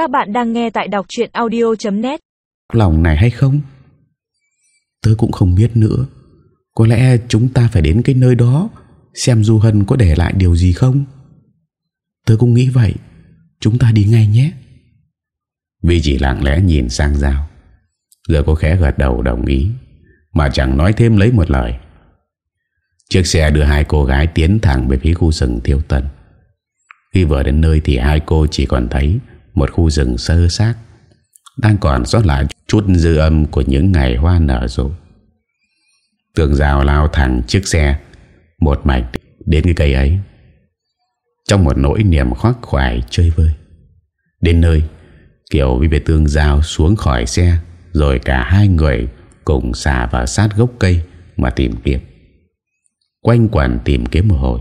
Các bạn đang nghe tại đọc chuyện audio.net Lòng này hay không? Tớ cũng không biết nữa. Có lẽ chúng ta phải đến cái nơi đó Xem Du Hân có để lại điều gì không? Tớ cũng nghĩ vậy. Chúng ta đi ngay nhé. Vi chỉ lặng lẽ nhìn sang Giao. Giờ cô khẽ gật đầu đồng ý Mà chẳng nói thêm lấy một lời. Chiếc xe đưa hai cô gái tiến thẳng về phía khu rừng Thiêu Tân. Khi vừa đến nơi thì hai cô chỉ còn thấy một khu rừng sơ xác Đang còn sót lại chút dư âm của những ngày hoa nở rộ Tường rào lao thẳng chiếc xe Một mạch đến cái cây ấy Trong một nỗi niềm khoác khoải chơi vơi Đến nơi Kiều Vi về tương rào xuống khỏi xe Rồi cả hai người cùng xả vào sát gốc cây mà tìm kiếm. Quanh quẩn tìm kiếm một hồi,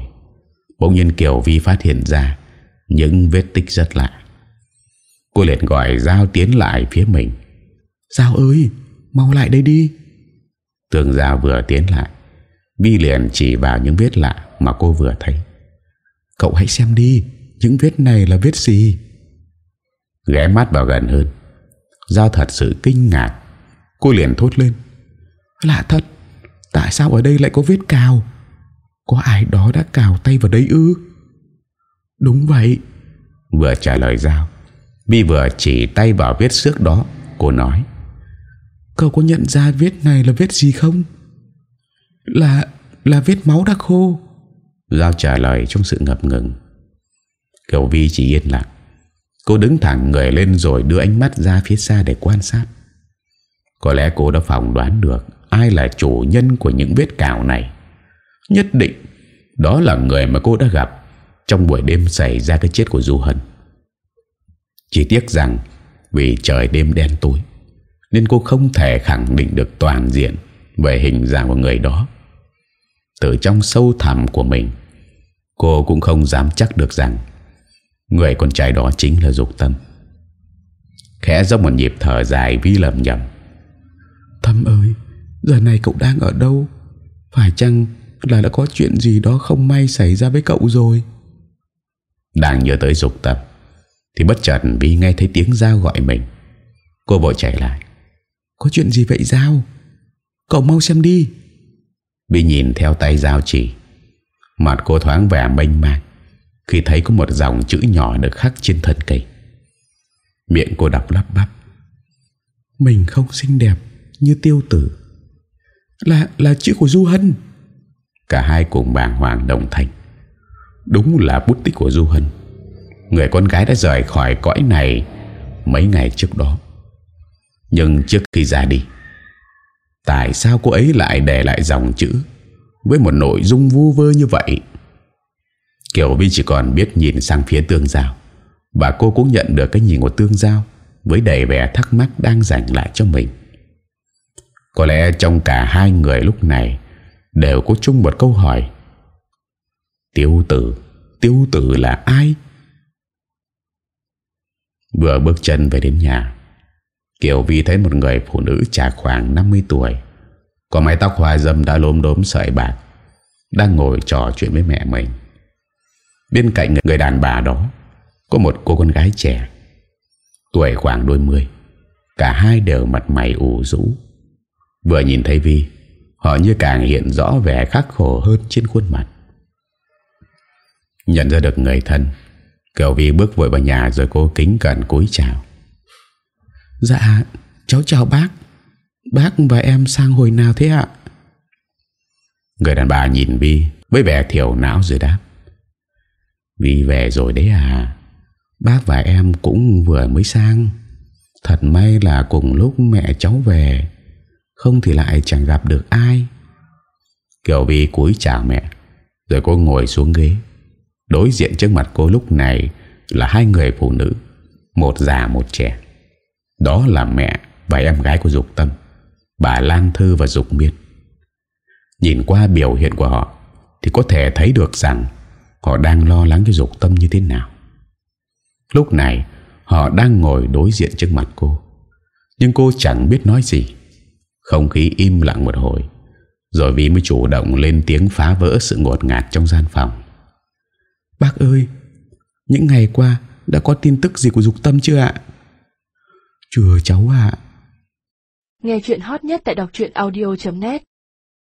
bỗng nhiên Kiều Vi phát hiện ra những vết tích rất lạ. Cô liền gọi Giao tiến lại phía mình. Giao ơi, mau lại đây đi. Tường Giao vừa tiến lại, Vi liền chỉ vào những vết lạ mà cô vừa thấy. Cậu hãy xem đi, những vết này là vết gì? Ghé mắt vào gần hơn Giao thật sự kinh ngạc Cô liền thốt lên Lạ thật Tại sao ở đây lại có vết cào Có ai đó đã cào tay vào đây ư Đúng vậy Vừa trả lời Giao Vi vừa chỉ tay vào vết xước đó, Cô nói, Cậu có nhận ra vết này là vết gì không? Là Là vết máu đã khô. Giao trả lời trong sự ngập ngừng. Kiều Vi chỉ yên lặng. Cô đứng thẳng người lên rồi đưa ánh mắt ra phía xa để quan sát. Có lẽ cô đã phỏng đoán được Ai là chủ nhân của những vết cào này. Nhất định, Đó là người mà cô đã gặp Trong buổi đêm xảy ra cái chết của Du Hân. Chỉ tiếc rằng Vì trời đêm đen tối Nên cô không thể khẳng định được toàn diện Về hình dạng của người đó. Từ trong sâu thẳm của mình Cô cũng không dám chắc được rằng Người con trai đó chính là Dục Tâm. Khẽ dốc một nhịp thở dài Vi lầm nhầm. Tâm ơi Giờ này cậu đang ở đâu? Phải chăng là đã có chuyện gì đó không may xảy ra với cậu rồi? Đang nhớ tới Dục Tâm thì bất chợt Vi nghe thấy tiếng Giao gọi mình Cô vội chạy lại Có chuyện gì vậy, Giao Cậu mau xem đi Vi nhìn theo tay Giao chỉ, Mặt cô thoáng vẻ mênh mang khi thấy có một dòng chữ nhỏ được khắc trên thân cây. Miệng cô đọc lắp bắp. Mình không xinh đẹp như tiêu tử. Là là chữ của Du Hân. Cả hai cùng bàng hoàng đồng thanh. Đúng là bút tích của Du Hân. Người con gái đã rời khỏi cõi này mấy ngày trước đó. Nhưng trước khi ra đi, tại sao cô ấy lại để lại dòng chữ với một nội dung vu vơ như vậy? Kiều Vi chỉ còn biết nhìn sang phía tương giao Và cô cũng nhận được cái nhìn của tương giao Với đầy vẻ thắc mắc đang dành lại cho mình Có lẽ trong cả hai người lúc này Đều có chung một câu hỏi Tiêu tử Tiêu tử là ai? Vừa bước chân về đến nhà, Kiều Vi thấy một người phụ nữ chạc khoảng 50 tuổi, Có mái tóc hoa dâm đã lốm đốm sợi bạc, Đang ngồi trò chuyện với mẹ mình. Bên cạnh người đàn bà đó, Có một cô con gái trẻ, Tuổi khoảng đôi mươi, Cả hai đều mặt mày ủ rũ. Vừa nhìn thấy Vi, Họ như càng hiện rõ vẻ khắc khổ hơn trên khuôn mặt. Nhận ra được người thân Kiều Vi bước vội vào nhà Rồi cô kính cẩn cúi chào. Dạ cháu chào bác. Bác và em sang hồi nào thế ạ? Người đàn bà nhìn Vi Với vẻ thiểu não rồi đáp. Vi về rồi đấy à. Bác và em cũng vừa mới sang. Thật may là cùng lúc mẹ cháu về. Không thì lại chẳng gặp được ai. Kiều Vi cúi chào mẹ, Rồi cô ngồi xuống ghế. Đối diện trước mặt cô lúc này Là hai người phụ nữ, Một già, một trẻ. Đó là mẹ và em gái của Dục Tâm, Bà Lan Thư và Dục Miên. Nhìn qua biểu hiện của họ Thì có thể thấy được rằng Họ đang lo lắng cho dục tâm như thế nào. Lúc này, Họ đang ngồi đối diện trước mặt cô. Nhưng cô chẳng biết nói gì. Không khí im lặng một hồi, Rồi vì mới chủ động lên tiếng phá vỡ sự ngột ngạt trong gian phòng. Bác ơi, Những ngày qua đã có tin tức gì của dục tâm chưa ạ? Chưa cháu ạ. Nghe chuyện hot nhất tại đọc truyện audio.net